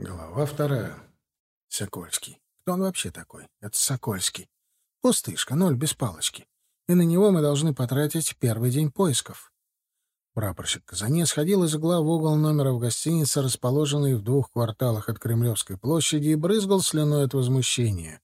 Глава вторая. Сокольский. Кто он вообще такой? Это Сокольский. Пустышка, ноль без палочки. И на него мы должны потратить первый день поисков. Прапорщик Казанец ходил из угла в угол номера в гостинице, расположенной в двух кварталах от Кремлевской площади, и брызгал слюной от возмущения.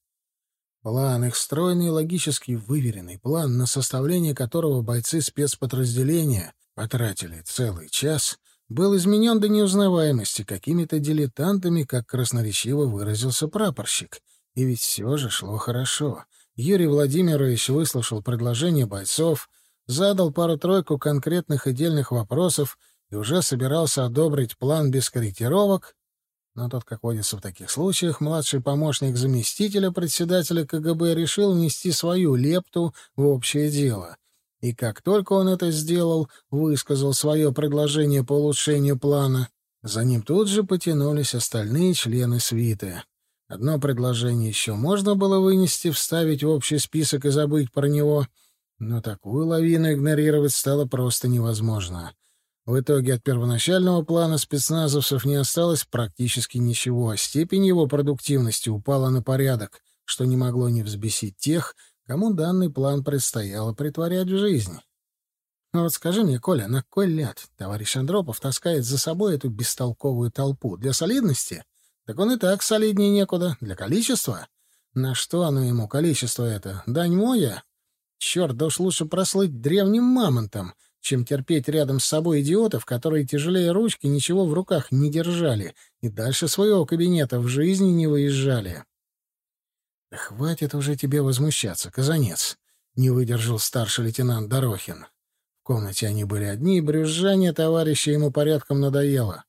План, их стройный логически выверенный план, на составление которого бойцы спецподразделения потратили целый час, был изменен до неузнаваемости какими-то дилетантами, как красноречиво выразился прапорщик. И ведь все же шло хорошо. Юрий Владимирович выслушал предложение бойцов, задал пару-тройку конкретных и дельных вопросов и уже собирался одобрить план без корректировок, но тот, как водится в таких случаях, младший помощник заместителя председателя КГБ решил внести свою лепту в общее дело — и как только он это сделал, высказал свое предложение по улучшению плана, за ним тут же потянулись остальные члены свиты. Одно предложение еще можно было вынести, вставить в общий список и забыть про него, но такую лавину игнорировать стало просто невозможно. В итоге от первоначального плана спецназовцев не осталось практически ничего, а степень его продуктивности упала на порядок, что не могло не взбесить тех, кому данный план предстояло притворять в жизнь. Но вот скажи мне, Коля, на кой ляд товарищ Андропов таскает за собой эту бестолковую толпу? Для солидности? Так он и так солиднее некуда. Для количества? На что оно ему, количество это? Дань моя? Черт, да уж лучше прослыть древним мамонтом, чем терпеть рядом с собой идиотов, которые тяжелее ручки ничего в руках не держали и дальше своего кабинета в жизни не выезжали. «Хватит уже тебе возмущаться, Казанец», — не выдержал старший лейтенант Дорохин. В комнате они были одни, и брюзжание товарища ему порядком надоело.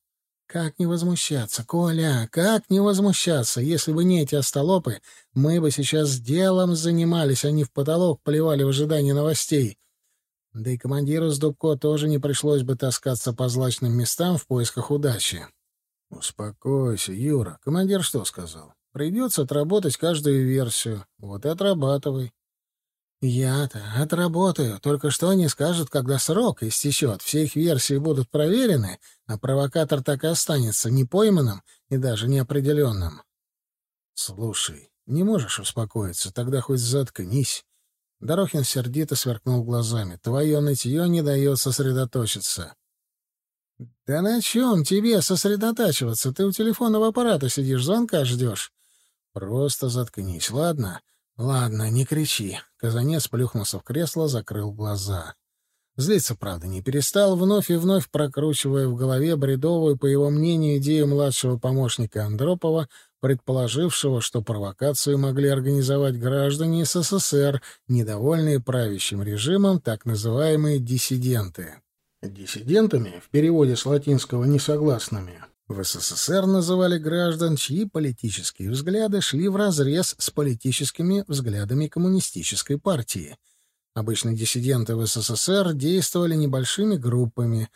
«Как не возмущаться, Коля, как не возмущаться? Если бы не эти остолопы, мы бы сейчас делом занимались, а не в потолок плевали в ожидании новостей. Да и командиру с Дубко тоже не пришлось бы таскаться по злачным местам в поисках удачи». «Успокойся, Юра. Командир что сказал? Придется отработать каждую версию. Вот и отрабатывай. Я-то отработаю. Только что они скажут, когда срок истечет. Все их версии будут проверены, а провокатор так и останется непойманным и даже неопределенным. Слушай, не можешь успокоиться, тогда хоть заткнись. Дорохин сердито сверкнул глазами. Твое нытье не дает сосредоточиться. «Да на чем тебе сосредотачиваться? Ты у телефонного аппарата сидишь, звонка ждешь. Просто заткнись, ладно? Ладно, не кричи. Казанец плюхнулся в кресло, закрыл глаза. Злиться, правда, не перестал, вновь и вновь прокручивая в голове бредовую, по его мнению, идею младшего помощника Андропова, предположившего, что провокацию могли организовать граждане СССР, недовольные правящим режимом, так называемые диссиденты. Диссидентами, в переводе с латинского «несогласными», в СССР называли граждан, чьи политические взгляды шли вразрез с политическими взглядами коммунистической партии. Обычно диссиденты в СССР действовали небольшими группами.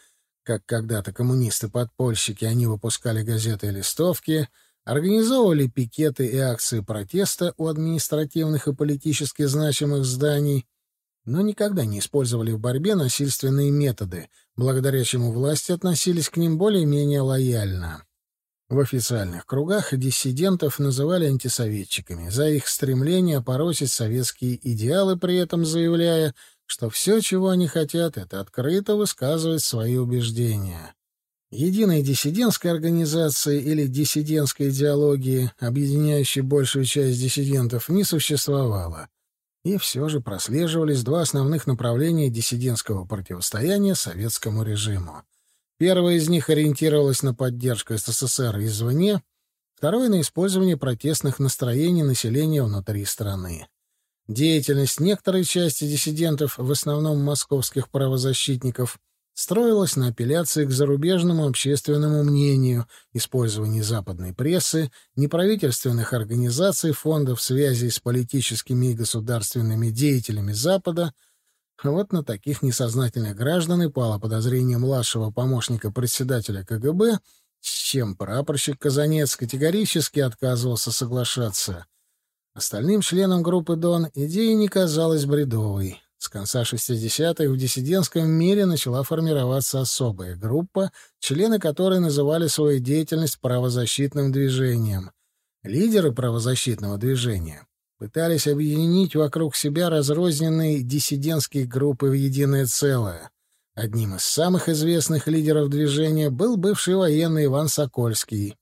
Как когда-то коммунисты-подпольщики, они выпускали газеты и листовки, организовывали пикеты и акции протеста у административных и политически значимых зданий, но никогда не использовали в борьбе насильственные методы, благодаря чему власти относились к ним более-менее лояльно. В официальных кругах диссидентов называли антисоветчиками за их стремление опорочить советские идеалы, при этом заявляя, что все, чего они хотят, это открыто высказывать свои убеждения. Единой диссидентской организации или диссидентской идеологии, объединяющей большую часть диссидентов, не существовало — и все же прослеживались два основных направления диссидентского противостояния советскому режиму. Первое из них ориентировалось на поддержку СССР извне, второе — на использование протестных настроений населения внутри страны. Деятельность некоторой части диссидентов, в основном московских правозащитников, строилась на апелляции к зарубежному общественному мнению, использовании западной прессы, неправительственных организаций, фондов связи с политическими и государственными деятелями Запада. вот на таких несознательных граждан и пало подозрение младшего помощника председателя КГБ, с чем прапорщик Казанец категорически отказывался соглашаться. Остальным членам группы «Дон» идея не казалась бредовой. С конца 60-х в диссидентском мире начала формироваться особая группа, члены которой называли свою деятельность правозащитным движением. Лидеры правозащитного движения пытались объединить вокруг себя разрозненные диссидентские группы в единое целое. Одним из самых известных лидеров движения был бывший военный Иван Сокольский.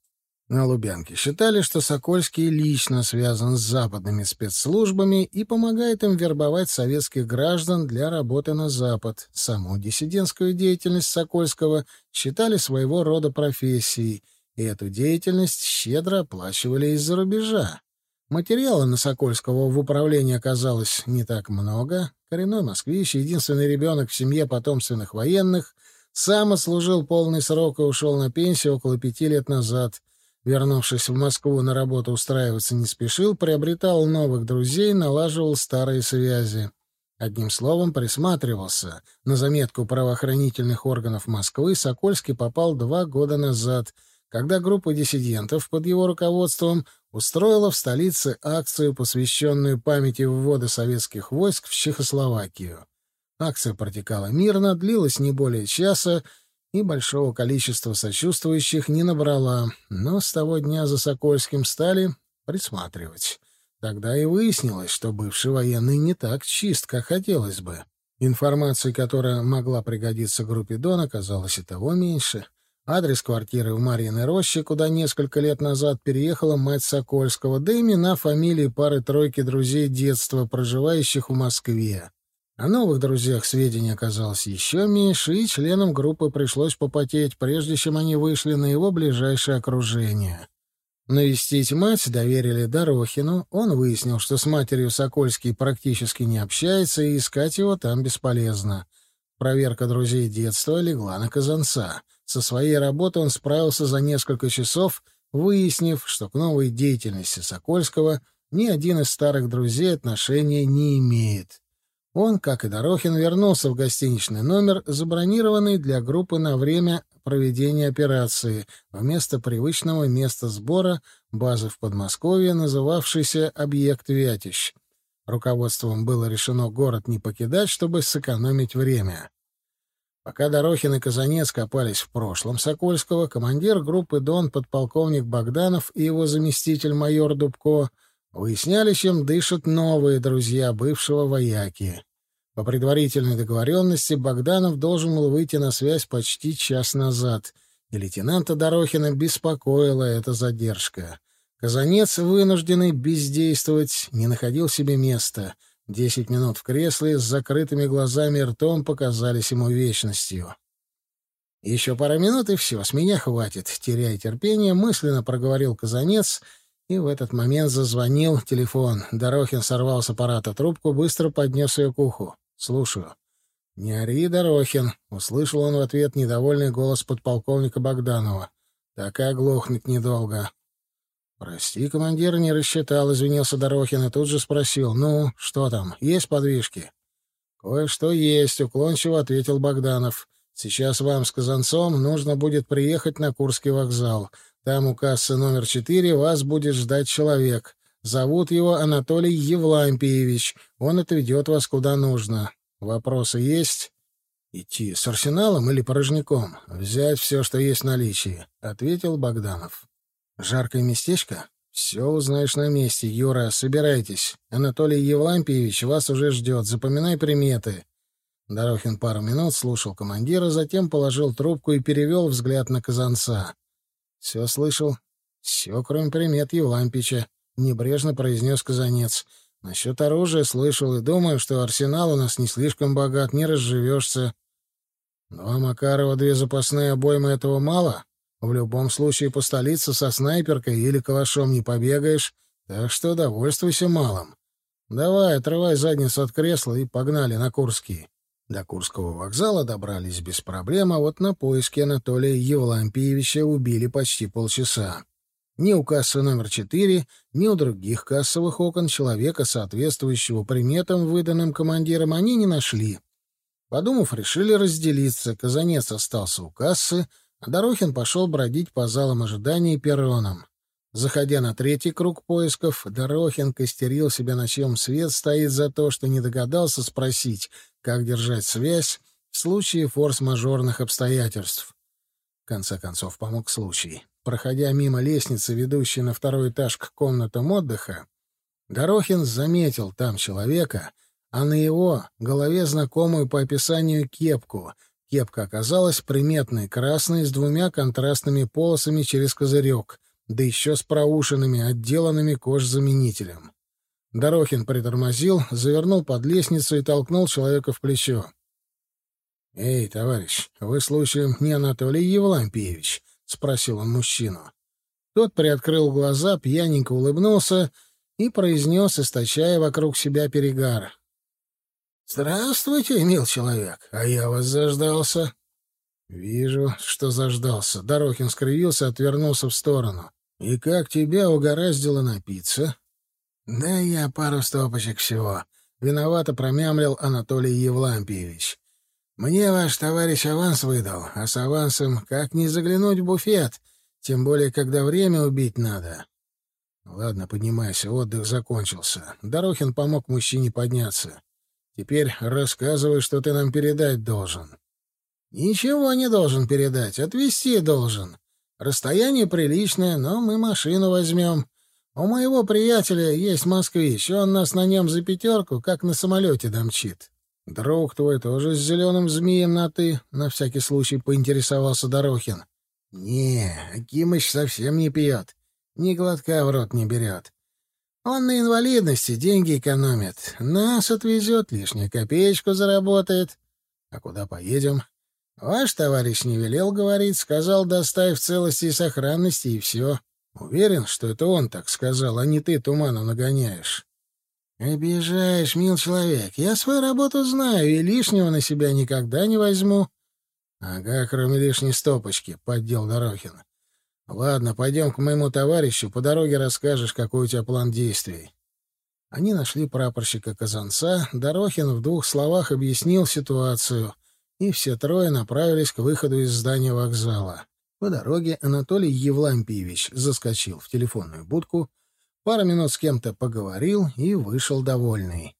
На Лубянке считали, что Сокольский лично связан с западными спецслужбами и помогает им вербовать советских граждан для работы на Запад. Саму диссидентскую деятельность Сокольского считали своего рода профессией, и эту деятельность щедро оплачивали из-за рубежа. Материала на Сокольского в управлении оказалось не так много. Коренной москвич, единственный ребенок в семье потомственных военных, сам отслужил полный срок и ушел на пенсию около пяти лет назад — Вернувшись в Москву на работу устраиваться не спешил, приобретал новых друзей, налаживал старые связи. Одним словом, присматривался. На заметку правоохранительных органов Москвы Сокольский попал два года назад, когда группа диссидентов под его руководством устроила в столице акцию, посвященную памяти ввода советских войск в Чехословакию. Акция протекала мирно, длилась не более часа, и большого количества сочувствующих не набрала, но с того дня за Сокольским стали присматривать. Тогда и выяснилось, что бывший военный не так чист, как хотелось бы. Информации, которая могла пригодиться группе Дон, оказалось и того меньше. Адрес квартиры в Марьиной роще, куда несколько лет назад переехала мать Сокольского, да имена, фамилии пары-тройки друзей детства, проживающих в Москве. О новых друзьях сведений оказалось еще меньше, и членам группы пришлось попотеть, прежде чем они вышли на его ближайшее окружение. Навестить мать доверили Дорохину. Он выяснил, что с матерью Сокольский практически не общается, и искать его там бесполезно. Проверка друзей детства легла на Казанца. Со своей работы он справился за несколько часов, выяснив, что к новой деятельности Сокольского ни один из старых друзей отношения не имеет. Он, как и Дорохин, вернулся в гостиничный номер, забронированный для группы на время проведения операции, вместо привычного места сбора базы в Подмосковье, называвшейся «Объект Вятищ». Руководством было решено город не покидать, чтобы сэкономить время. Пока Дорохин и Казанец копались в прошлом Сокольского, командир группы «Дон» подполковник Богданов и его заместитель майор Дубко выясняли, чем дышат новые друзья бывшего вояки. По предварительной договоренности Богданов должен был выйти на связь почти час назад, и лейтенанта Дорохина беспокоила эта задержка. Казанец, вынужденный бездействовать, не находил себе места. Десять минут в кресле с закрытыми глазами и ртом показались ему вечностью. «Еще пара минут, и все, с меня хватит», — теряя терпение, мысленно проговорил Казанец — и в этот момент зазвонил телефон. Дорохин сорвал с аппарата трубку, быстро поднес ее к уху. «Слушаю». «Не ори, Дорохин», — услышал он в ответ недовольный голос подполковника Богданова. «Так и оглохнуть недолго». «Прости, командир, не рассчитал», — извинился Дорохин и тут же спросил. «Ну, что там, есть подвижки?» «Кое-что есть», — уклончиво ответил Богданов. «Сейчас вам с Казанцом нужно будет приехать на Курский вокзал. Там у кассы номер четыре вас будет ждать человек. Зовут его Анатолий Евлампиевич. Он отведет вас куда нужно. Вопросы есть? Идти с арсеналом или порожняком? Взять все, что есть в наличии, — ответил Богданов. Жаркое местечко? Все узнаешь на месте. Юра, собирайтесь. Анатолий Евлампиевич вас уже ждет. Запоминай приметы. Дорохин пару минут слушал командира, затем положил трубку и перевел взгляд на Казанца. Все слышал? Все, кроме примет Евлампича. Небрежно произнес Казанец. Насчет оружия слышал и думаю, что арсенал у нас не слишком богат, не разживешься. Два Макарова, две запасные обоймы этого мало. В любом случае по столице со снайперкой или калашом не побегаешь, так что довольствуйся малым. Давай, отрывай задницу от кресла и погнали на Курский. До Курского вокзала добрались без проблем, а вот на поиски Анатолия Евлампиевича убили почти полчаса. Ни у кассы номер четыре, ни у других кассовых окон человека, соответствующего приметам, выданным командиром, они не нашли. Подумав, решили разделиться. Казанец остался у кассы, а Дорохин пошел бродить по залам ожидания и перронам. Заходя на третий круг поисков, Дорохин костерил себя, на чем свет стоит за то, что не догадался спросить, как держать связь в случае форс-мажорных обстоятельств. В конце концов, помог случай. Проходя мимо лестницы, ведущей на второй этаж к комнатам отдыха, Дорохин заметил там человека, а на его голове знакомую по описанию кепку. Кепка оказалась приметной, красной, с двумя контрастными полосами через козырек, да еще с проушинами, отделанными кожзаменителем. Дорохин притормозил, завернул под лестницу и толкнул человека в плечо. «Эй, товарищ, вы, случаем, не Анатолий Евлампиевич?» — спросил он мужчину. Тот приоткрыл глаза, пьяненько улыбнулся и произнес, источая вокруг себя перегар. «Здравствуйте, мил человек, а я вас заждался». «Вижу, что заждался». Дорохин скривился, отвернулся в сторону. «И как тебя угораздило напиться?» «Да я пару стопочек всего». Виновато промямлил Анатолий Евлампиевич. Мне ваш товарищ аванс выдал, а с авансом как не заглянуть в буфет, тем более, когда время убить надо. Ладно, поднимайся, отдых закончился. Дорохин помог мужчине подняться. Теперь рассказывай, что ты нам передать должен. Ничего не должен передать, отвезти должен. Расстояние приличное, но мы машину возьмем. У моего приятеля есть москвич, он нас на нем за пятерку, как на самолете домчит. «Друг твой тоже с зеленым змеем на «ты», — на всякий случай поинтересовался Дорохин. «Не, Акимыч совсем не пьет, ни глотка в рот не берет. Он на инвалидности деньги экономит, нас отвезет, лишнюю копеечку заработает. А куда поедем? Ваш товарищ не велел говорить, сказал, доставь в целости и сохранности, и все. Уверен, что это он так сказал, а не ты туману нагоняешь». «Обижаешь, мил человек. Я свою работу знаю и лишнего на себя никогда не возьму». «Ага, кроме лишней стопочки», — поддел Дорохин. «Ладно, пойдем к моему товарищу, по дороге расскажешь, какой у тебя план действий». Они нашли прапорщика Казанца, Дорохин в двух словах объяснил ситуацию, и все трое направились к выходу из здания вокзала. По дороге Анатолий Евлампиевич заскочил в телефонную будку, пару минут с кем-то поговорил и вышел довольный.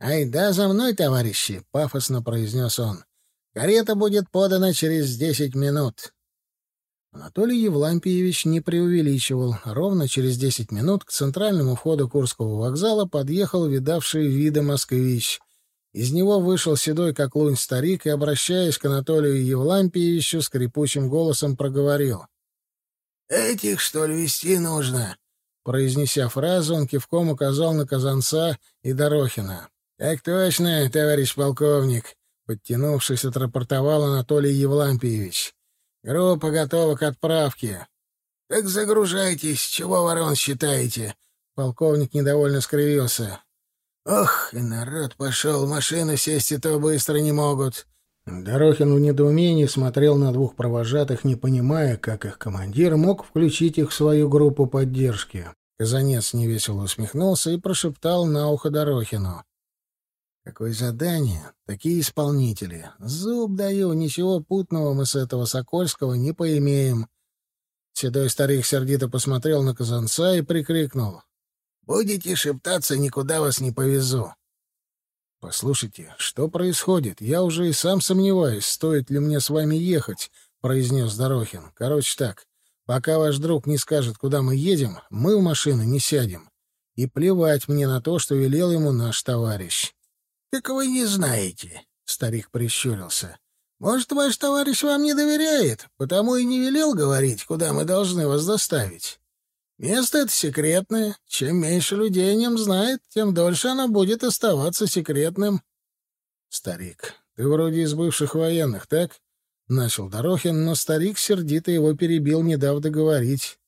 «Ай да за мной, товарищи!» — пафосно произнес он. «Карета будет подана через десять минут». Анатолий Евлампиевич не преувеличивал. Ровно через десять минут к центральному входу Курского вокзала подъехал видавший виды москвич. Из него вышел седой как лунь старик и, обращаясь к Анатолию Евлампиевичу, скрипучим голосом проговорил. «Этих, что ли, вести нужно? Произнеся фразу, он кивком указал на Казанца и Дорохина. «Так точно, товарищ полковник», — подтянувшись, отрапортовал Анатолий Евлампиевич. «Группа готова к отправке». «Так загружайтесь, чего ворон считаете?» Полковник недовольно скривился. «Ох, и народ пошел, машину сесть и то быстро не могут». Дорохин в недоумении смотрел на двух провожатых, не понимая, как их командир мог включить их в свою группу поддержки. Казанец невесело усмехнулся и прошептал на ухо Дорохину. «Какое задание? Такие исполнители. Зуб даю, ничего путного мы с этого Сокольского не поимеем». Седой старик сердито посмотрел на Казанца и прикрикнул. «Будете шептаться, никуда вас не повезу». «Послушайте, что происходит? Я уже и сам сомневаюсь, стоит ли мне с вами ехать», — произнес Дорохин. «Короче так, пока ваш друг не скажет, куда мы едем, мы в машину не сядем. И плевать мне на то, что велел ему наш товарищ». «Так вы не знаете», — старик прищурился. «Может, ваш товарищ вам не доверяет, потому и не велел говорить, куда мы должны вас доставить». Место это секретное. Чем меньше людей о нем знает, тем дольше оно будет оставаться секретным. Старик, ты вроде из бывших военных, так? Начал Дорохин, но старик сердито его перебил, не дав договорить.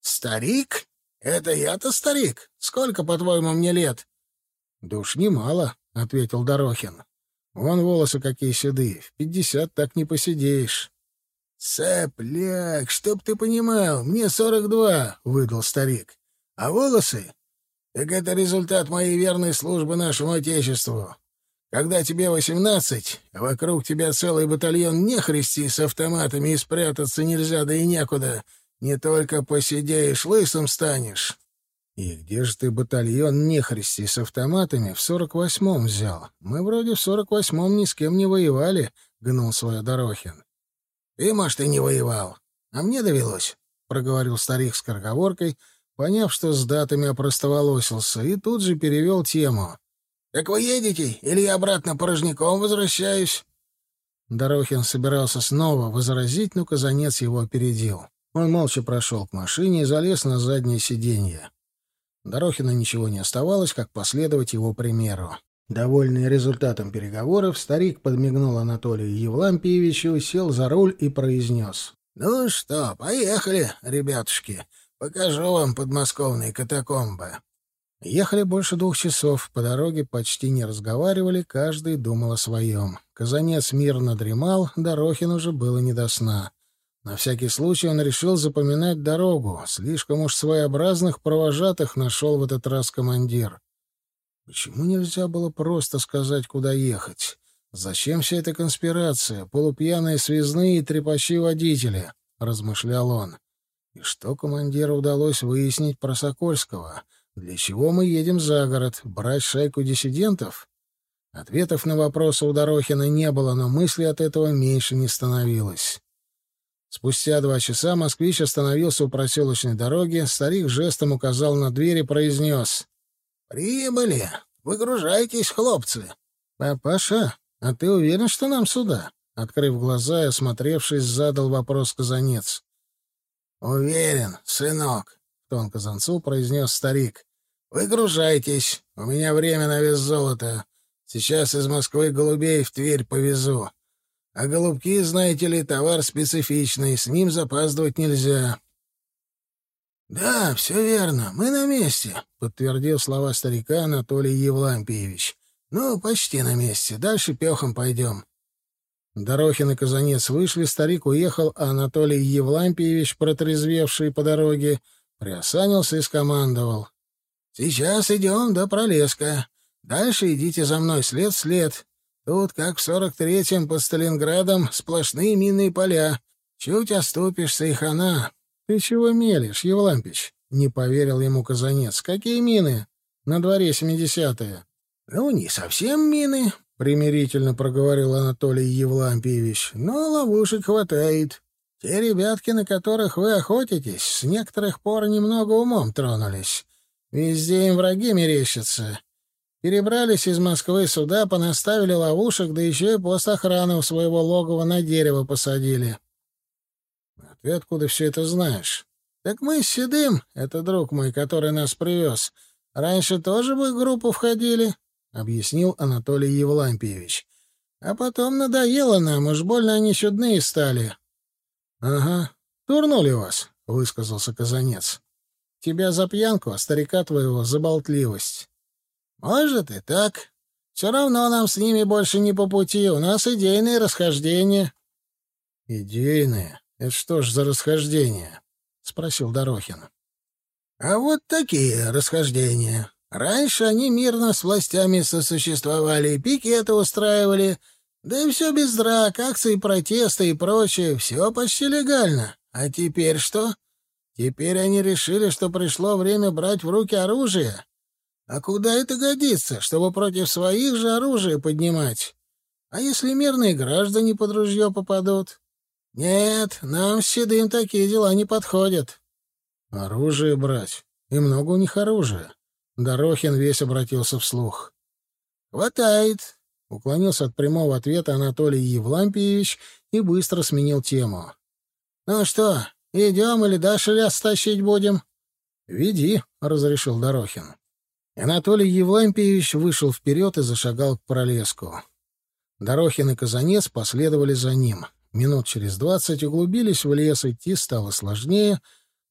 Старик? Это я-то старик? Сколько, по-твоему, мне лет? Да уж немало, ответил Дорохин. Вон волосы какие седые, в пятьдесят так не посидеешь. «Сопляк, чтоб ты понимал, мне сорок два», — выдал старик. «А волосы? Так это результат моей верной службы нашему Отечеству. Когда тебе восемнадцать, вокруг тебя целый батальон нехристи с автоматами и спрятаться нельзя, да и некуда, Не только посидеешь, лысым станешь. И где же ты батальон нехристи с автоматами в сорок восьмом взял? Мы вроде в сорок восьмом ни с кем не воевали, — гнул свой Дорохин. Ты, может, и не воевал, а мне довелось, — проговорил старик с корговоркой, поняв, что с датами опростоволосился, и тут же перевел тему. — Так вы едете, или я обратно порожняком возвращаюсь? Дорохин собирался снова возразить, но Казанец его опередил. Он молча прошел к машине и залез на заднее сиденье. Дорохину ничего не оставалось, как последовать его примеру. Довольный результатом переговоров, старик подмигнул Анатолию Евлампиевичу, сел за руль и произнес. «Ну что, поехали, ребятушки. Покажу вам подмосковные катакомбы». Ехали больше двух часов, по дороге почти не разговаривали, каждый думал о своем. Казанец мирно дремал, Дорохин уже было не до сна. На всякий случай он решил запоминать дорогу. Слишком уж своеобразных провожатых нашел в этот раз командир. Почему нельзя было просто сказать, куда ехать? Зачем вся эта конспирация? Полупьяные связные и трепачи водители, — размышлял он. И что командиру удалось выяснить про Сокольского? Для чего мы едем за город? Брать шайку диссидентов? Ответов на вопросы у Дорохина не было, но мысли от этого меньше не становилось. Спустя два часа москвич остановился у проселочной дороги, старик жестом указал на дверь и произнес. «Прибыли! Выгружайтесь, хлопцы!» «Папаша, а ты уверен, что нам сюда?» Открыв глаза и осмотревшись, задал вопрос казанец. «Уверен, сынок», — тон казанцу произнес старик. «Выгружайтесь, у меня время на вес золота. Сейчас из Москвы голубей в Тверь повезу. А голубки, знаете ли, товар специфичный, с ним запаздывать нельзя. «Да, все верно, мы на месте», — подтвердил слова старика Анатолий Евлампиевич. «Ну, почти на месте. Дальше пехом пойдем». Дорохин и Казанец вышли, старик уехал, а Анатолий Евлампиевич, протрезвевший по дороге, приосанился и скомандовал. «Сейчас идем до Пролеска. Дальше идите за мной след след. Тут, как в сорок третьем под Сталинградом, сплошные минные поля. Чуть оступишься, и хана. — Ты чего мелешь, Евлампич? — не поверил ему Казанец. — Какие мины? На дворе семидесятые. — Ну, не совсем мины, — примирительно проговорил Анатолий Евлампиевич. — Но ловушек хватает. Те ребятки, на которых вы охотитесь, с некоторых пор немного умом тронулись. Везде им враги мерещатся. Перебрались из Москвы сюда, понаставили ловушек, да еще и пост охраны у своего логова на дерево посадили. — Ты откуда все это знаешь? — Так мы с Седым, это друг мой, который нас привез, раньше тоже в их группу входили, — объяснил Анатолий Евлампиевич. — А потом надоело нам, уж больно они чудные стали. — Ага, турнули вас, — высказался Казанец. — Тебя за пьянку, а старика твоего за болтливость. Может и так. Все равно нам с ними больше не по пути. У нас идейные расхождения. — Идейные? Это что ж за расхождения? — спросил Дорохин. — А вот такие расхождения. Раньше они мирно с властями сосуществовали, пикеты устраивали, да и все без драк, акции протеста и прочее, все почти легально. А теперь что? Теперь они решили, что пришло время брать в руки оружие. А куда это годится, чтобы против своих же оружие поднимать? А если мирные граждане под ружье попадут? Нет, нам с Седым такие дела не подходят. Оружие брать. И много у них оружия. Дорохин весь обратился вслух. Хватает. Уклонился от прямого ответа Анатолий Евлампиевич и быстро сменил тему. «Ну что, идем или дальше лес тащить будем?» «Веди», — разрешил Дорохин. Анатолий Евлампиевич вышел вперед и зашагал к пролеску. Дорохин и Казанец последовали за ним. Минут через двадцать углубились в лес, идти стало сложнее,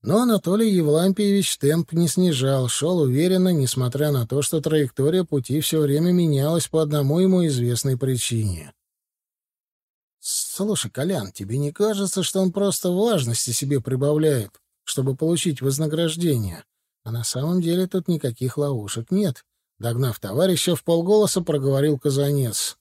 но Анатолий Евлампиевич темп не снижал, шел уверенно, несмотря на то, что траектория пути все время менялась по одному ему известной причине. «Слушай, Колян, тебе не кажется, что он просто важности себе прибавляет, чтобы получить вознаграждение?» А на самом деле тут никаких ловушек нет. Догнав товарища, в полголоса проговорил Казанец. —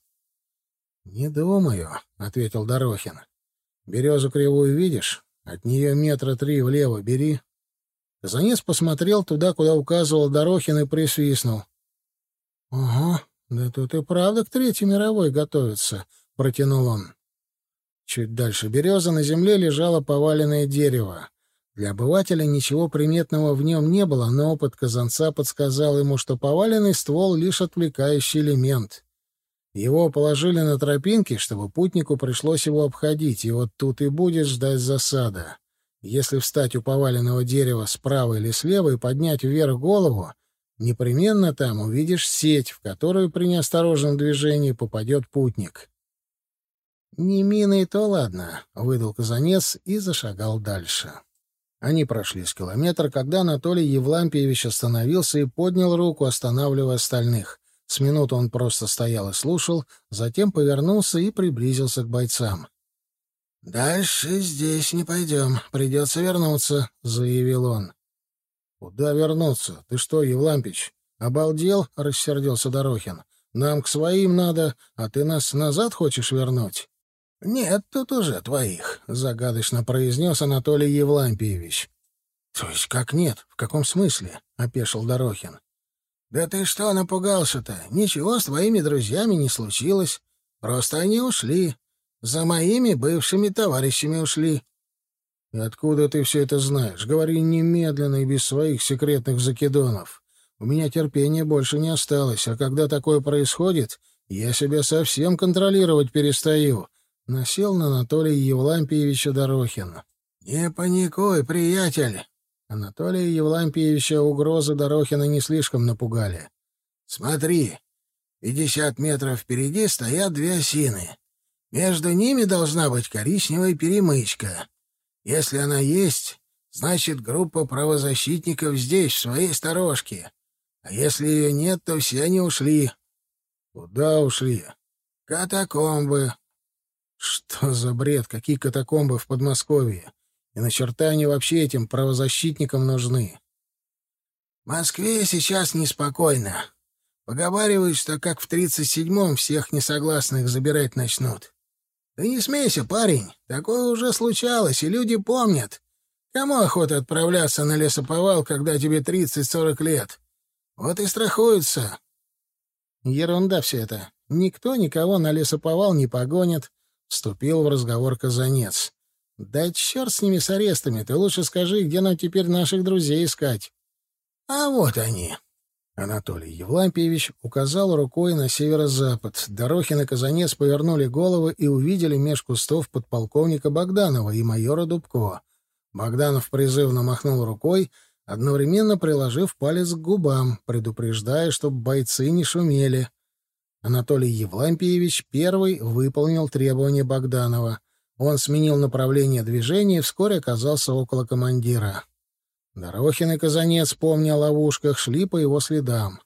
Не думаю, — ответил Дорохин. — Березу кривую видишь? От нее метра три влево бери. Казанец посмотрел туда, куда указывал Дорохин, и присвистнул. — Ага, да тут и правда к Третьей мировой готовится, — протянул он. Чуть дальше березы на земле лежало поваленное дерево. Для обывателя ничего приметного в нем не было, но опыт казанца подсказал ему, что поваленный ствол — лишь отвлекающий элемент. Его положили на тропинке, чтобы путнику пришлось его обходить, и вот тут и будет ждать засада. Если встать у поваленного дерева справа или слева и поднять вверх голову, непременно там увидишь сеть, в которую при неосторожном движении попадет путник. «Не мины, то ладно», — выдал казанец и зашагал дальше. Они прошли с километра, когда Анатолий Евлампиевич остановился и поднял руку, останавливая остальных. С минуту он просто стоял и слушал, затем повернулся и приблизился к бойцам. «Дальше здесь не пойдем, придется вернуться», — заявил он. «Куда вернуться? Ты что, Евлампич, обалдел?» — рассердился Дорохин. «Нам к своим надо, а ты нас назад хочешь вернуть?» «Нет тут уже твоих», — загадочно произнес Анатолий Евлампиевич. «То есть как нет? В каком смысле?» — опешил Дорохин. «Да ты что напугался-то? Ничего с твоими друзьями не случилось. Просто они ушли. За моими бывшими товарищами ушли». «И откуда ты все это знаешь? Говори немедленно и без своих секретных закидонов. У меня терпения больше не осталось, а когда такое происходит, я себя совсем контролировать перестаю насел на Анатолия Евлампиевича Дорохина. «Не паникуй, приятель!» Анатолия Евлампиевича угрозы Дорохина не слишком напугали. «Смотри, пятьдесят метров впереди стоят две осины. Между ними должна быть коричневая перемычка. Если она есть, значит, группа правозащитников здесь, в своей сторожке. А если ее нет, то все они ушли». «Куда ушли?» «Катакомбы. Что за бред? Какие катакомбы в Подмосковье? И на черта они вообще этим правозащитникам нужны? В Москве сейчас неспокойно. Поговаривают, что как в тридцать седьмом всех несогласных забирать начнут. Ты не смейся, парень. Такое уже случалось, и люди помнят. Кому охота отправляться на лесоповал, когда тебе тридцать-сорок лет? Вот и страхуются. Ерунда все это. Никто никого на лесоповал не погонит, Вступил в разговор Казанец. «Да черт с ними, с арестами. Ты лучше скажи, где нам теперь наших друзей искать?» «А вот они». Анатолий Евлампиевич указал рукой на северо-запад. Дорохин и Казанец повернули головы и увидели меж кустов подполковника Богданова и майора Дубко. Богданов призывно махнул рукой, одновременно приложив палец к губам, предупреждая, чтобы бойцы не шумели. Анатолий Евлампиевич первый выполнил требования Богданова. Он сменил направление движения и вскоре оказался около командира. Дорохин и Казанец, помня о ловушках, шли по его следам.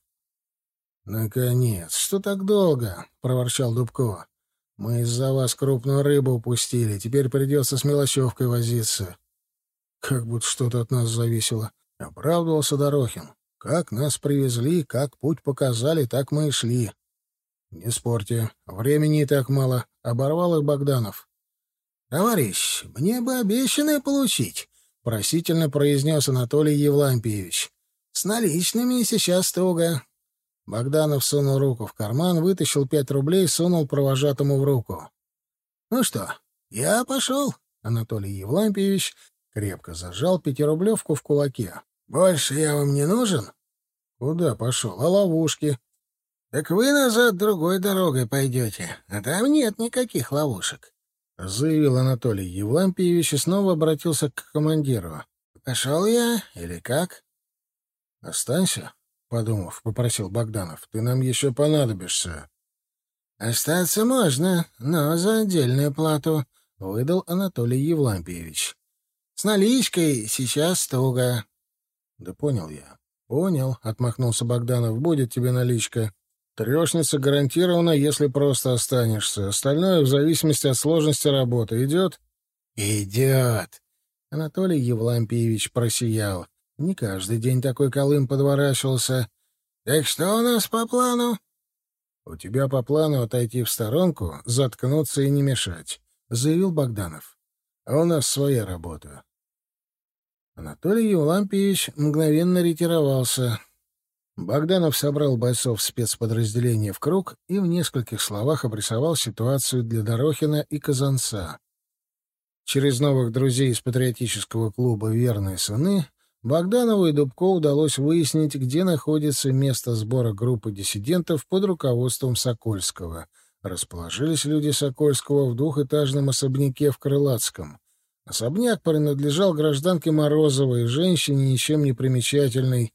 «Наконец! Что так долго?» — проворчал Дубко. «Мы из-за вас крупную рыбу упустили. Теперь придется с мелочевкой возиться». «Как будто что-то от нас зависело», — оправдывался Дорохин. «Как нас привезли, как путь показали, так мы и шли. «Не спорьте. Времени и так мало», — оборвал их Богданов. «Товарищ, мне бы обещанное получить», — просительно произнес Анатолий Евлампиевич. «С наличными сейчас туго». Богданов сунул руку в карман, вытащил пять рублей, сунул провожатому в руку. «Ну что, я пошел», — Анатолий Евлампиевич крепко зажал пятирублевку в кулаке. «Больше я вам не нужен?» «Куда пошел? А ловушки?» «Так вы назад другой дорогой пойдете, а там нет никаких ловушек», — заявил Анатолий Евлампиевич и снова обратился к командиру. «Пошел я или как?» «Останься», — подумав, попросил Богданов. «Ты нам еще понадобишься». «Остаться можно, но за отдельную плату», — выдал Анатолий Евлампиевич. «С наличкой сейчас туго». «Да понял я». «Понял», — отмахнулся Богданов. «Будет тебе наличка». Трешница гарантирована, если просто останешься. Остальное в зависимости от сложности работы. Идет? Идет. Анатолий Евлампиевич просиял. Не каждый день такой колым подворачивался. Так что у нас по плану? У тебя по плану отойти в сторонку, заткнуться и не мешать, заявил Богданов. а у нас своя работа. Анатолий Евлампиевич мгновенно ретировался. Богданов собрал бойцов спецподразделения в круг и в нескольких словах обрисовал ситуацию для Дорохина и Казанца. Через новых друзей из патриотического клуба «Верные сыны» Богданову и Дубко удалось выяснить, где находится место сбора группы диссидентов под руководством Сокольского. Расположились люди Сокольского в двухэтажном особняке в Крылатском. Особняк принадлежал гражданке Морозовой, женщине ничем не примечательной,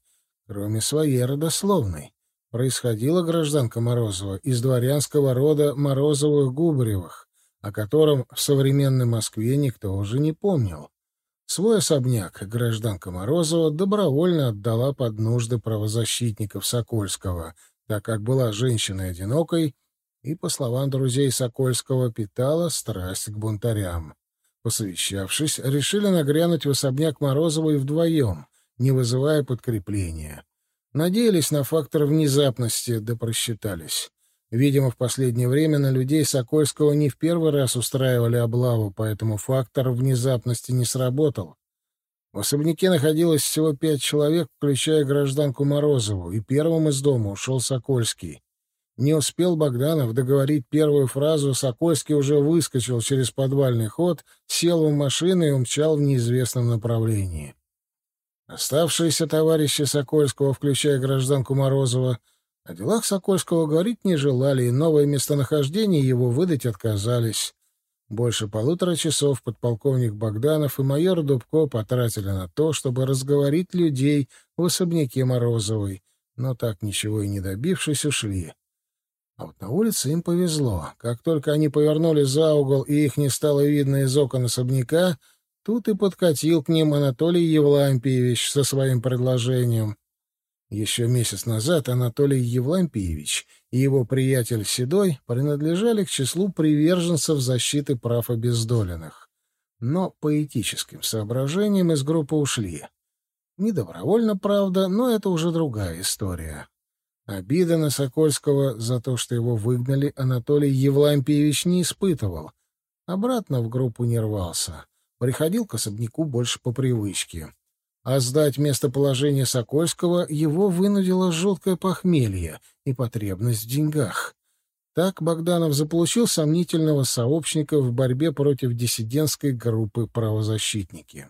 кроме своей родословной. Происходила гражданка Морозова из дворянского рода Морозовых-Губаревых, о котором в современной Москве никто уже не помнил. Свой особняк гражданка Морозова добровольно отдала под нужды правозащитников Сокольского, так как была женщиной одинокой и, по словам друзей Сокольского, питала страсть к бунтарям. Посовещавшись, решили нагрянуть в особняк Морозовой вдвоем, не вызывая подкрепления. Надеялись на фактор внезапности, да просчитались. Видимо, в последнее время на людей Сокольского не в первый раз устраивали облаву, поэтому фактор внезапности не сработал. В особняке находилось всего пять человек, включая гражданку Морозову, и первым из дома ушел Сокольский. Не успел Богданов договорить первую фразу, Сокольский уже выскочил через подвальный ход, сел в машину и умчал в неизвестном направлении. Оставшиеся товарищи Сокольского, включая гражданку Морозова, о делах Сокольского говорить не желали, и новое местонахождение его выдать отказались. Больше полутора часов подполковник Богданов и майор Дубко потратили на то, чтобы разговорить людей в особняке Морозовой, но так ничего и не добившись, ушли. А вот на улице им повезло. Как только они повернули за угол, и их не стало видно из окон особняка, Тут и подкатил к ним Анатолий Евлампиевич со своим предложением. Еще месяц назад Анатолий Евлампиевич и его приятель Седой принадлежали к числу приверженцев защиты прав обездоленных. Но по этическим соображениям из группы ушли. Не добровольно, правда, но это уже другая история. Обида на Сокольского за то, что его выгнали, Анатолий Евлампиевич не испытывал. Обратно в группу не рвался приходил к особняку больше по привычке. А сдать местоположение Сокольского его вынудило жуткое похмелье и потребность в деньгах. Так Богданов заполучил сомнительного сообщника в борьбе против диссидентской группы правозащитники.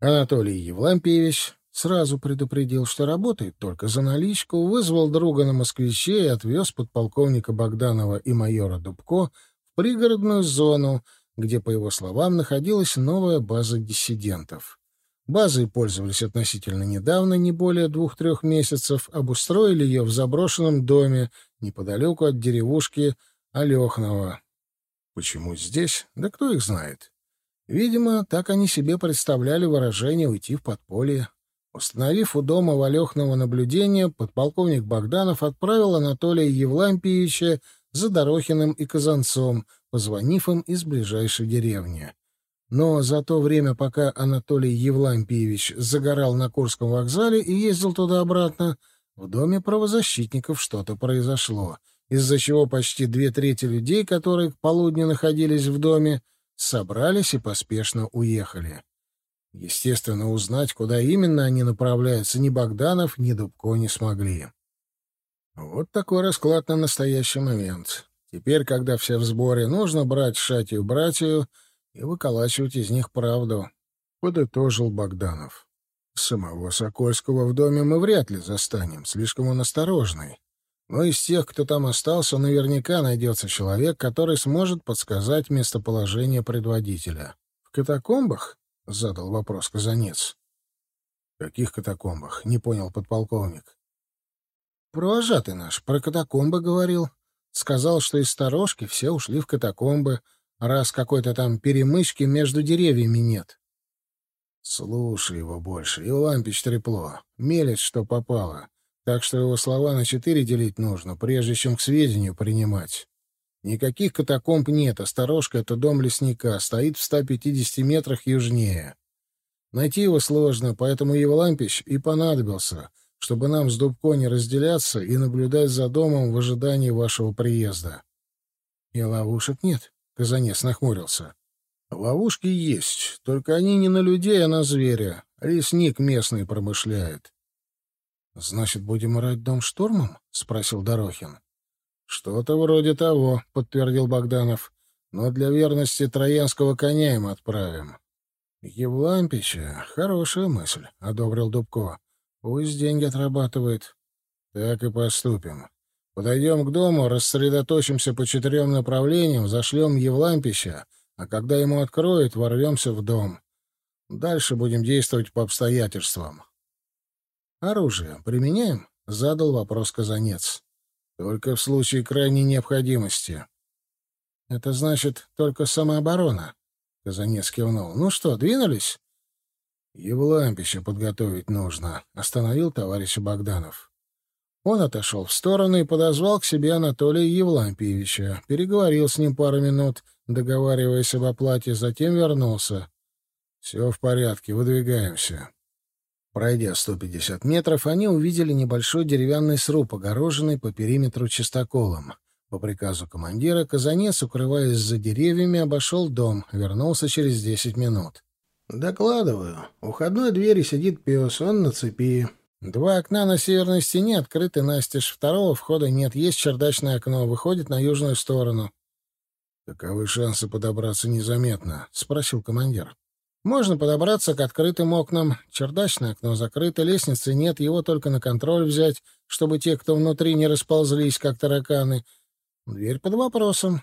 Анатолий Евлампиевич сразу предупредил, что работает только за наличку, вызвал друга на москвиче и отвез подполковника Богданова и майора Дубко в пригородную зону, где, по его словам, находилась новая база диссидентов. Базой пользовались относительно недавно, не более двух-трех месяцев, обустроили ее в заброшенном доме неподалеку от деревушки Алехного. Почему здесь? Да кто их знает. Видимо, так они себе представляли выражение «уйти в подполье». Установив у дома Валехного наблюдение, подполковник Богданов отправил Анатолия Евлампиевича за Дорохиным и Казанцом — позвонив им из ближайшей деревни. Но за то время, пока Анатолий Евлампиевич загорал на Курском вокзале и ездил туда-обратно, в доме правозащитников что-то произошло, из-за чего почти две трети людей, которые к полудню находились в доме, собрались и поспешно уехали. Естественно, узнать, куда именно они направляются, ни Богданов, ни Дубко не смогли. Вот такой расклад на настоящий момент. Теперь, когда все в сборе, нужно брать шатию братью и выколачивать из них правду, — подытожил Богданов. Самого Сокольского в доме мы вряд ли застанем, слишком он осторожный. Но из тех, кто там остался, наверняка найдется человек, который сможет подсказать местоположение предводителя. — В катакомбах? — задал вопрос Казанец. — В каких катакомбах? — не понял подполковник. — Провожатый наш про катакомбы говорил, Сказал, что из сторожки все ушли в катакомбы, раз какой-то там перемычки между деревьями нет. Слушай его больше, и лампич трепло. Мелет, что попало. Так что его слова на четыре делить нужно, прежде чем к сведению принимать. Никаких катакомб нет, а сторожка — это дом лесника, стоит в 150 метрах южнее. Найти его сложно, поэтому его лампич и понадобился, чтобы нам с Дубко не разделяться и наблюдать за домом в ожидании вашего приезда. — И ловушек нет, — Казанец нахмурился. Ловушки есть, только они не на людей, а на зверя. Лесник местный промышляет. — Значит, будем орать дом штурмом? — спросил Дорохин. — Что-то вроде того, — подтвердил Богданов. — Но для верности троянского коня им отправим. — Евлампича — хорошая мысль, — одобрил Дубко. — Пусть деньги отрабатывает. — Так и поступим. Подойдем к дому, рассредоточимся по четырем направлениям, зашлем Евлампища, а когда ему откроют, ворвемся в дом. Дальше будем действовать по обстоятельствам. «Оружие применяем?» — задал вопрос Казанец. «Только в случае крайней необходимости». «Это значит только самооборона?» — Казанец кивнул. «Ну что, двинулись?» «Евлампища подготовить нужно», — остановил товарищ Богданов. Он отошел в сторону и подозвал к себе Анатолия Евлампиевича. Переговорил с ним пару минут, договариваясь об оплате, затем вернулся. «Все в порядке, выдвигаемся». Пройдя 150 метров, они увидели небольшой деревянный сруб, огороженный по периметру чистоколом. По приказу командира Казанец, укрываясь за деревьями, обошел дом, вернулся через 10 минут. «Докладываю. У входной двери сидит пес, он на цепи. Два окна на северной стене открыты настежь, второго входа нет, есть чердачное окно, выходит на южную сторону». «Каковы шансы подобраться незаметно?» — спросил командир. Можно подобраться к открытым окнам. Чердачное окно закрыто, лестницы нет, его только на контроль взять, чтобы те, кто внутри, не расползлись, как тараканы. Дверь под вопросом.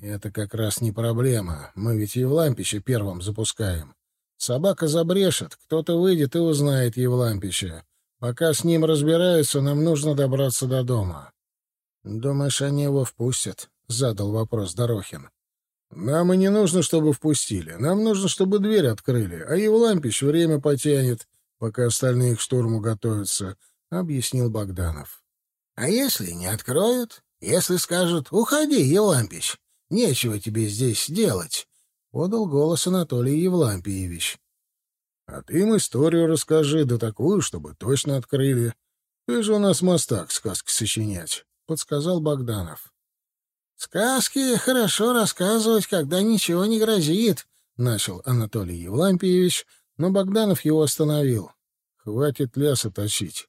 Это как раз не проблема. Мы ведь Евлампича первым запускаем. Собака забрешет, кто-то выйдет и узнает Евлампича. Пока с ним разбираются, нам нужно добраться до дома. «Думаешь, они его впустят?» — задал вопрос Дорохин. Нам и не нужно, чтобы впустили. Нам нужно, чтобы дверь открыли. А Евлампич время потянет, пока остальные к штурму готовятся, — объяснил Богданов. — А если не откроют? Если скажут «Уходи, Евлампич, нечего тебе здесь делать», — подал голос Анатолий Евлампиевич. — А ты им историю расскажи, да такую, чтобы точно открыли. Ты же у нас мастак сказки сочинять, — подсказал Богданов. «Сказки хорошо рассказывать, когда ничего не грозит», — начал Анатолий Евлампиевич, но Богданов его остановил. «Хватит ляса точить.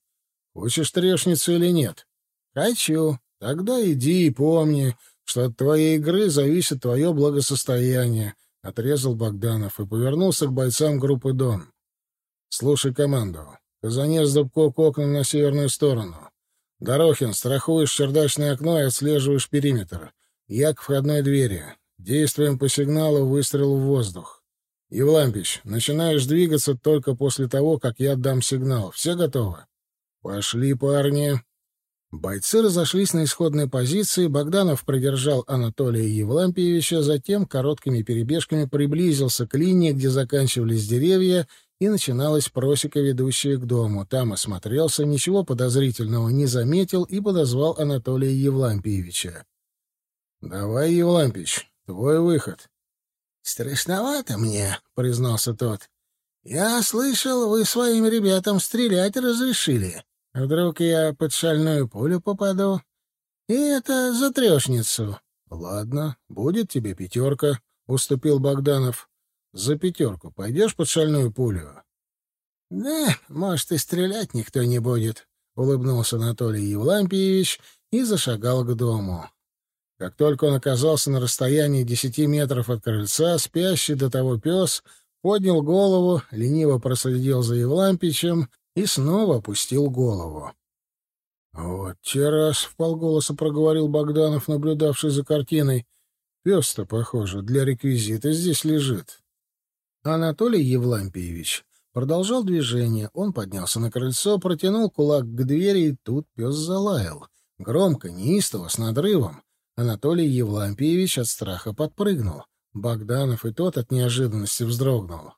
Хочешь трешницу или нет?» «Хочу. Тогда иди и помни, что от твоей игры зависит твое благосостояние», — отрезал Богданов и повернулся к бойцам группы «Дон». «Слушай команду. Казанец Дубко к окнам на северную сторону. Дорохин, страхуешь чердачное окно и отслеживаешь периметр. Я к входной двери. Действуем по сигналу выстрел в воздух. Евлампич, начинаешь двигаться только после того, как я отдам сигнал. Все готовы? Пошли, парни. Бойцы разошлись на исходной позиции, Богданов продержал Анатолия Евлампиевича, затем короткими перебежками приблизился к линии, где заканчивались деревья, и начиналась просека, ведущая к дому. Там осмотрелся, ничего подозрительного не заметил и подозвал Анатолия Евлампиевича. «Давай, Евлампич, твой выход». «Страшновато мне», — признался тот. «Я слышал, вы своим ребятам стрелять разрешили. Вдруг я под шальную пулю попаду? И это за трешницу». «Ладно, будет тебе пятерка», — уступил Богданов. «За пятерку пойдешь под шальную пулю?» «Да, может, и стрелять никто не будет», — улыбнулся Анатолий Евлампиевич и зашагал к дому. Как только он оказался на расстоянии десяти метров от крыльца, спящий до того пес поднял голову, лениво проследил за Евлампичем и снова опустил голову. — Вот те раз, — вполголоса проговорил Богданов, наблюдавший за картиной. — Пес-то, похоже, для реквизита здесь лежит. Анатолий Евлампиевич продолжал движение. Он поднялся на крыльцо, протянул кулак к двери, и тут пес залаял. Громко, неистово, с надрывом. Анатолий Евлампиевич от страха подпрыгнул. Богданов и тот от неожиданности вздрогнул.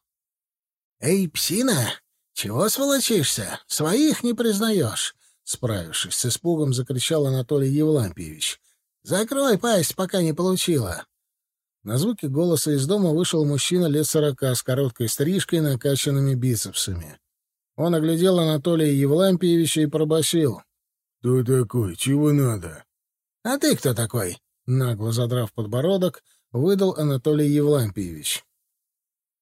«Эй, псина! Чего сволочишься? Своих не признаешь!» Справившись с испугом, закричал Анатолий Евлампиевич. «Закрой пасть, пока не получила!» На звуки голоса из дома вышел мужчина лет сорока с короткой стрижкой и накачанными бицепсами. Он оглядел Анатолия Евлампиевича и пробасил: «Кто такой? Чего надо?» «А ты кто такой?» Нагло задрав подбородок, выдал Анатолий Евлампиевич.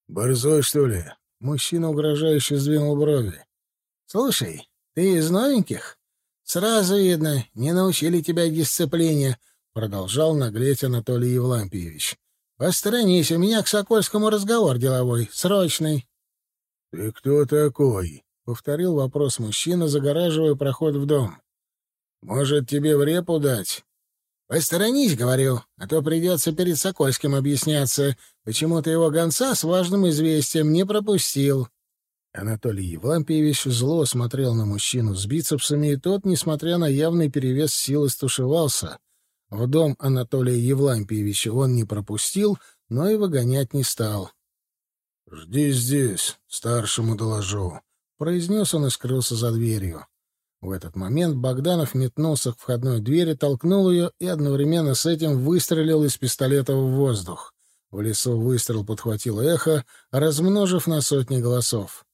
«Борзой, что ли?» Мужчина угрожающе сдвинул брови. «Слушай, ты из новеньких? Сразу видно, не научили тебя дисциплине», — продолжал наглеть Анатолий Евлампиевич. «Посторонись, у меня к Сокольскому разговор деловой, срочный». «Ты кто такой?» — повторил вопрос мужчина, загораживая проход в дом. «Может, тебе в репу дать?» «Посторонись, — говорю, — а то придется перед Сокольским объясняться, почему ты его гонца с важным известием не пропустил». Анатолий Евлампиевич зло смотрел на мужчину с бицепсами, и тот, несмотря на явный перевес силы, стушевался. В дом Анатолия Евлампиевича он не пропустил, но и выгонять не стал. «Жди здесь, старшему доложу», — произнес он и скрылся за дверью. В этот момент Богданов метнулся к входной двери, толкнул ее и одновременно с этим выстрелил из пистолета в воздух. В лесу выстрел подхватил эхо, размножив на сотни голосов.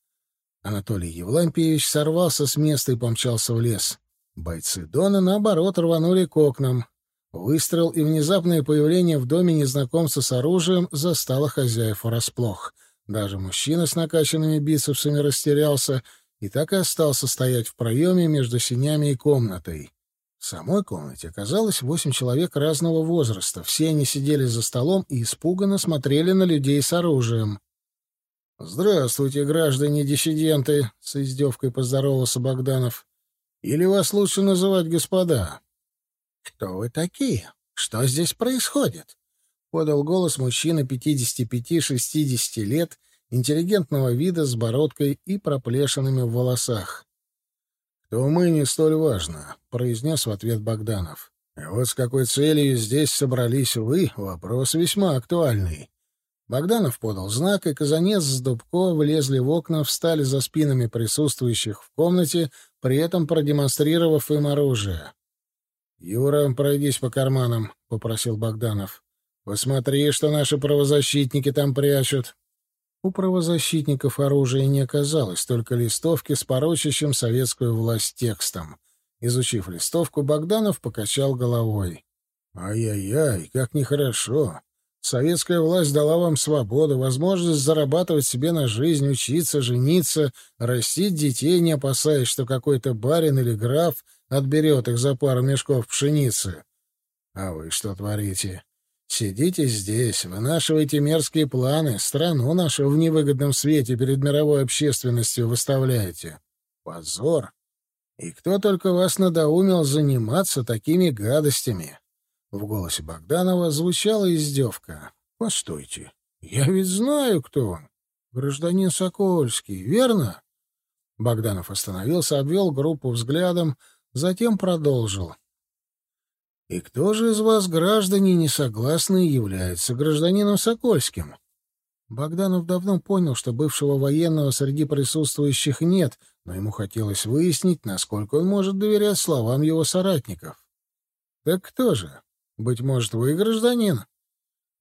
Анатолий Евлампиевич сорвался с места и помчался в лес. Бойцы Дона, наоборот, рванули к окнам. Выстрел и внезапное появление в доме незнакомца с оружием застало хозяев врасплох. Даже мужчина с накачанными бицепсами растерялся и так и остался стоять в проеме между синями и комнатой. В самой комнате оказалось восемь человек разного возраста. Все они сидели за столом и испуганно смотрели на людей с оружием. «Здравствуйте, граждане-диссиденты!» — с издевкой поздоровался Богданов. «Или вас лучше называть господа?» «Кто вы такие? Что здесь происходит?» — подал голос мужчина 55-60 лет интеллигентного вида с бородкой и проплешинами в волосах. «Кто мы, не столь важно», — произнес в ответ Богданов. «А вот с какой целью здесь собрались вы, вопрос весьма актуальный». Богданов подал знак, и Казанец с Дубко влезли в окна, встали за спинами присутствующих в комнате, при этом продемонстрировав им оружие. «Юра, пройдись по карманам», — попросил Богданов. «Посмотри, что наши правозащитники там прячут». У правозащитников оружия не оказалось, только листовки с порочащим советскую власть текстом. Изучив листовку, Богданов покачал головой. «Ай-яй-яй, как нехорошо. Советская власть дала вам свободу, возможность зарабатывать себе на жизнь, учиться, жениться, растить детей, не опасаясь, что какой-то барин или граф отберет их за пару мешков пшеницы. А вы что творите? Сидите здесь, вынашивайте мерзкие планы, страну нашу в невыгодном свете перед мировой общественностью выставляете. Позор! И кто только вас надоумил заниматься такими гадостями? В голосе Богданова звучала издевка. «Постойте, я ведь знаю, кто он. Гражданин Сокольский, верно?» Богданов остановился, обвел группу взглядом, затем продолжил. «И кто же из вас, граждане, не согласны, является гражданином Сокольским?» Богданов давно понял, что бывшего военного среди присутствующих нет, но ему хотелось выяснить, насколько он может доверять словам его соратников. «Так кто же? Быть может, вы гражданин?»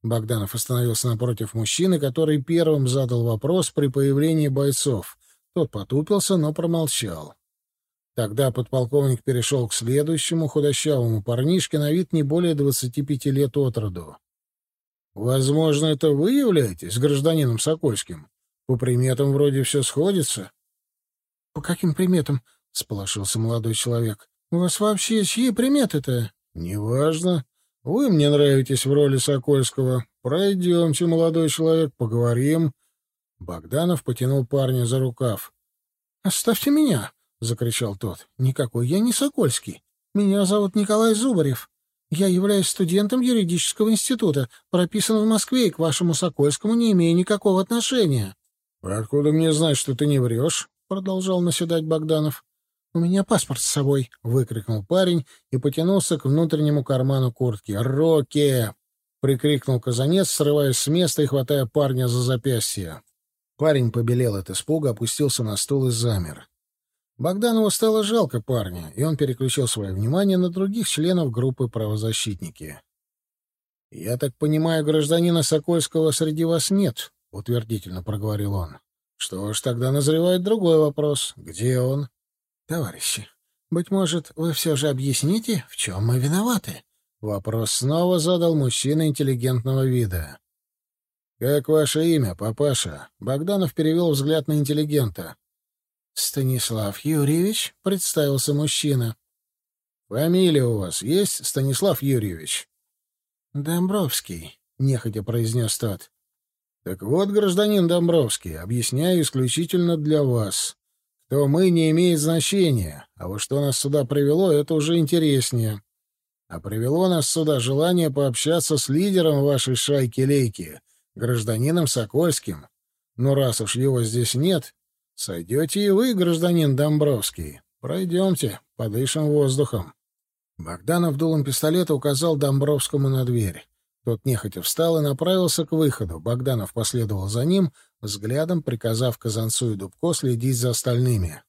Богданов остановился напротив мужчины, который первым задал вопрос при появлении бойцов. Тот потупился, но промолчал. Тогда подполковник перешел к следующему худощавому парнишке на вид не более двадцати пяти лет от роду. «Возможно, это вы являетесь гражданином Сокольским? По приметам вроде все сходится». «По каким приметам?» — сполошился молодой человек. «У вас вообще чьи приметы-то?» «Неважно. Вы мне нравитесь в роли Сокольского. Пройдемте, молодой человек, поговорим». Богданов потянул парня за рукав. «Оставьте меня!» — закричал тот. «Никакой я не Сокольский. Меня зовут Николай Зубарев. Я являюсь студентом юридического института, прописан в Москве и к вашему Сокольскому не имею никакого отношения». «Откуда мне знать, что ты не врешь?» — продолжал наседать Богданов. «У меня паспорт с собой!» — выкрикнул парень и потянулся к внутреннему карману куртки. «Рокки!» — прикрикнул казанец, срываясь с места и хватая парня за запястье. Парень побелел от испуга, опустился на стул и замер. Богданову стало жалко парня, и он переключил свое внимание на других членов группы правозащитники. «Я так понимаю, гражданина Сокольского среди вас нет», — утвердительно проговорил он. «Что ж, тогда назревает другой вопрос. Где он?» «Товарищи, быть может, вы все же объясните, в чем мы виноваты?» Вопрос снова задал мужчина интеллигентного вида. «Как ваше имя, папаша?» Богданов перевел взгляд на интеллигента. «Станислав Юрьевич», — представился мужчина. «Фамилия у вас есть, Станислав Юрьевич?» «Домбровский», — нехотя произнес тот. «Так вот, гражданин Домбровский, объясняю исключительно для вас. Кто мы, не имеет значения, а вот что нас сюда привело, это уже интереснее. А привело нас сюда желание пообщаться с лидером вашей шайки-лейки, гражданином Сокольским. Но раз уж его здесь нет, сойдете и вы, гражданин Домбровский. Пройдемте, подышим воздухом. Богданов дулом пистолета указал Домбровскому на дверь. Тот нехотя встал и направился к выходу. Богданов последовал за ним, взглядом приказав Казанцу и Дубко следить за остальными.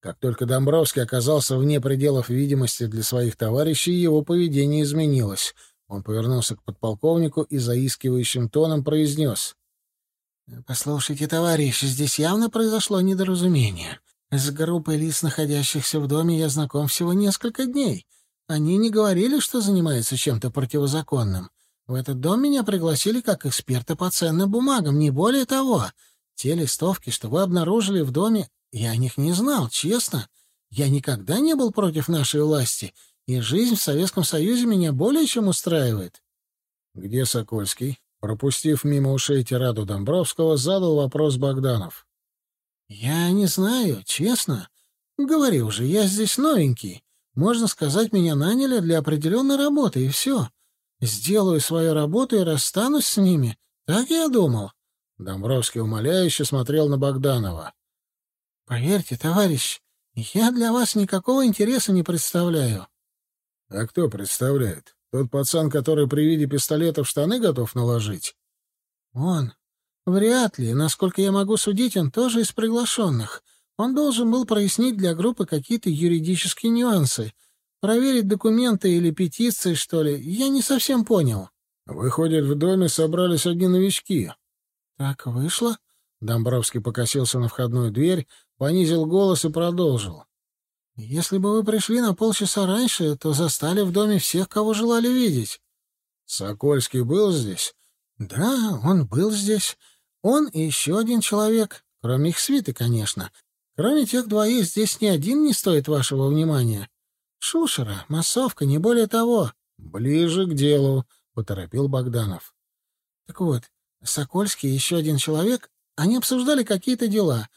Как только Домбровский оказался вне пределов видимости для своих товарищей, его поведение изменилось. Он повернулся к подполковнику и заискивающим тоном произнес. «Послушайте, товарищи, здесь явно произошло недоразумение. С группой лиц, находящихся в доме, я знаком всего несколько дней. Они не говорили, что занимаются чем-то противозаконным. В этот дом меня пригласили как эксперта по ценным бумагам, не более того. Те листовки, что вы обнаружили в доме, я о них не знал, честно. Я никогда не был против нашей власти, и жизнь в Советском Союзе меня более чем устраивает. — Где Сокольский? Пропустив мимо ушей тираду Домбровского, задал вопрос Богданов. — Я не знаю, честно. Говорю же, я здесь новенький. Можно сказать, меня наняли для определенной работы, и все. Сделаю свою работу и расстанусь с ними. Так я думал. Домбровский умоляюще смотрел на Богданова. — Поверьте, товарищ, я для вас никакого интереса не представляю. — А кто представляет? Тот пацан, который при виде пистолета в штаны готов наложить? — Он. Вряд ли. Насколько я могу судить, он тоже из приглашенных. Он должен был прояснить для группы какие-то юридические нюансы. Проверить документы или петиции, что ли. Я не совсем понял. Выходит, в доме собрались одни новички. Так вышло? Домбровский покосился на входную дверь, понизил голос и продолжил. Если бы вы пришли на полчаса раньше, то застали в доме всех, кого желали видеть. Сокольский был здесь? Да, он был здесь. Он и еще один человек, кроме их свиты, конечно. Кроме тех двоих, здесь ни один не стоит вашего внимания. Шушера, массовка, не более того. — Ближе к делу, — поторопил Богданов. — Так вот, Сокольский и еще один человек, они обсуждали какие-то дела.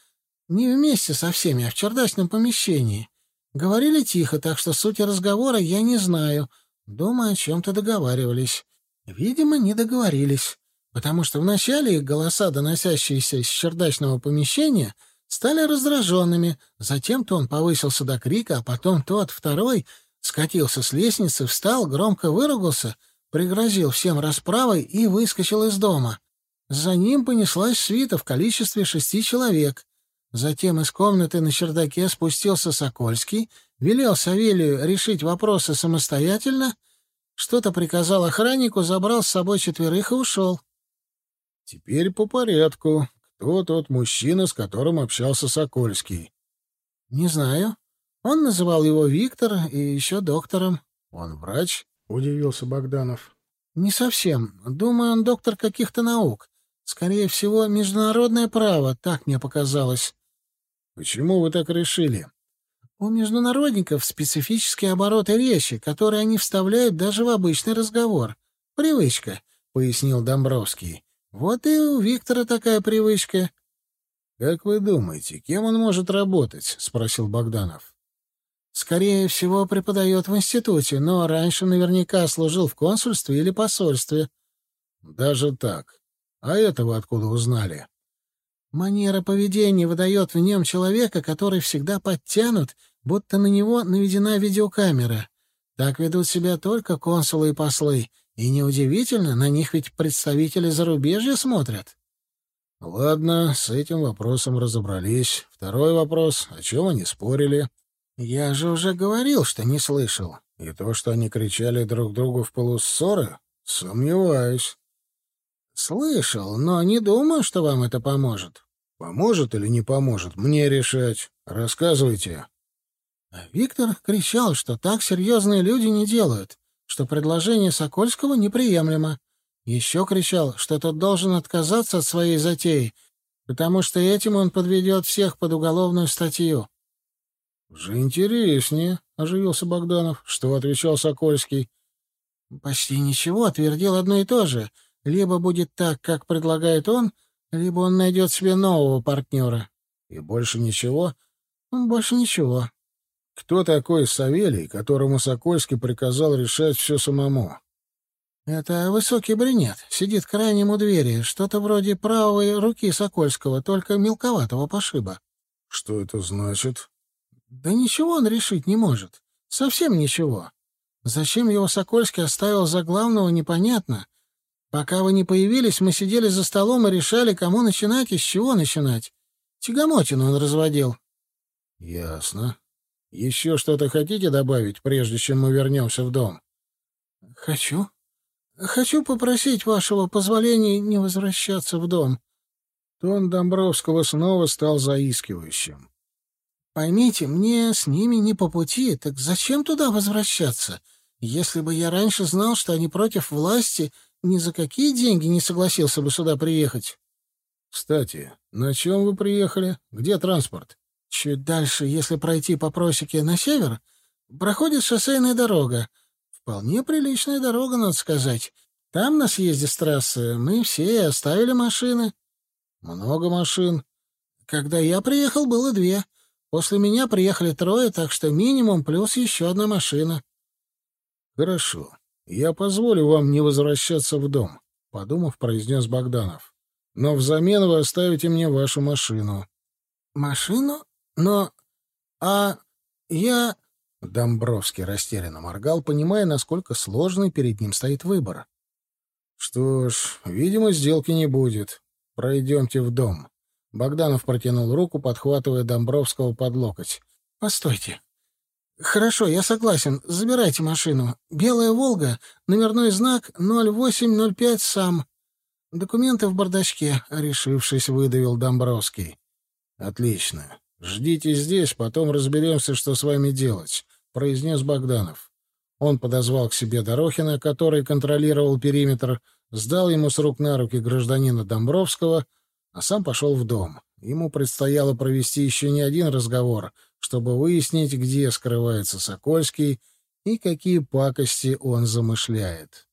Не вместе со всеми, а в чердачном помещении. Говорили тихо, так что сути разговора я не знаю. Дома о чем-то договаривались. Видимо, не договорились, потому что вначале их голоса, доносящиеся из чердачного помещения, — стали раздраженными. Затем то он повысился до крика, а потом тот, второй, скатился с лестницы, встал, громко выругался, пригрозил всем расправой и выскочил из дома. За ним понеслась свита в количестве шести человек. Затем из комнаты на чердаке спустился Сокольский, велел Савелию решить вопросы самостоятельно, что-то приказал охраннику, забрал с собой четверых и ушел. — Теперь по порядку, кто тот мужчина, с которым общался Сокольский? — Не знаю. Он называл его Виктор и еще доктором. — Он врач? — удивился Богданов. — Не совсем. Думаю, он доктор каких-то наук. Скорее всего, международное право, так мне показалось. — Почему вы так решили? — У международников специфические обороты речи, которые они вставляют даже в обычный разговор. Привычка, — пояснил Домбровский. Вот и у Виктора такая привычка. — Как вы думаете, кем он может работать? — спросил Богданов. — Скорее всего, преподает в институте, но раньше наверняка служил в консульстве или посольстве. — Даже так? А этого откуда узнали? Манера поведения выдает в нем человека, который всегда подтянут, будто на него наведена видеокамера. Так ведут себя только консулы и послы — и неудивительно, на них ведь представители зарубежья смотрят. Ладно, с этим вопросом разобрались. Второй вопрос. О чем они спорили? Я же уже говорил, что не слышал. И то, что они кричали друг другу в полуссоры? Сомневаюсь. Слышал, но не думаю, что вам это поможет. Поможет или не поможет, мне решать. Рассказывайте. Виктор кричал, что так серьезные люди не делают. что предложение Сокольского неприемлемо. Еще кричал, что тот должен отказаться от своей затеи, потому что этим он подведет всех под уголовную статью. — Уже интереснее, — оживился Богданов. — Что отвечал Сокольский? — Почти ничего, твердил одно и то же. Либо будет так, как предлагает он, либо он найдет себе нового партнера. — И больше ничего? — Больше ничего. — Кто такой Савелий, которому Сокольский приказал решать все самому? Это высокий брюнет, сидит крайним у двери, что-то вроде правой руки Сокольского, только мелковатого пошиба. Что это значит? Да ничего он решить не может. Совсем ничего. Зачем его Сокольский оставил за главного, непонятно. Пока вы не появились, мы сидели за столом и решали, кому начинать и с чего начинать. Тягомотину он разводил. — Ясно. Еще что-то хотите добавить, прежде чем мы вернемся в дом? — Хочу. Хочу попросить вашего позволения не возвращаться в дом. Тон Домбровского снова стал заискивающим. Поймите, мне с ними не по пути, так зачем туда возвращаться? Если бы я раньше знал, что они против власти, ни за какие деньги не согласился бы сюда приехать. Кстати, на чем вы приехали? Где транспорт? Чуть дальше, если пройти по просеке на север, проходит шоссейная дорога. Вполне приличная дорога, надо сказать. Там на съезде с трассы мы все оставили машины. Много машин. Когда я приехал, было две. После меня приехали трое, так что минимум плюс еще одна машина. Хорошо. Я позволю вам не возвращаться в дом, подумав, произнес Богданов. Но взамен вы оставите мне вашу машину. Машину? Но... А я... Домбровский растерянно моргал, понимая, насколько сложный перед ним стоит выбор. «Что ж, видимо, сделки не будет. Пройдемте в дом». Богданов протянул руку, подхватывая Домбровского под локоть. «Постойте. Хорошо, я согласен. Забирайте машину. Белая «Волга», номерной знак 0805 сам. Документы в бардачке», — решившись, выдавил Домбровский. «Отлично. Ждите здесь, потом разберемся, что с вами делать произнес Богданов. Он подозвал к себе Дорохина, который контролировал периметр, сдал ему с рук на руки гражданина Домбровского, а сам пошел в дом. Ему предстояло провести еще не один разговор, чтобы выяснить, где скрывается Сокольский и какие пакости он замышляет.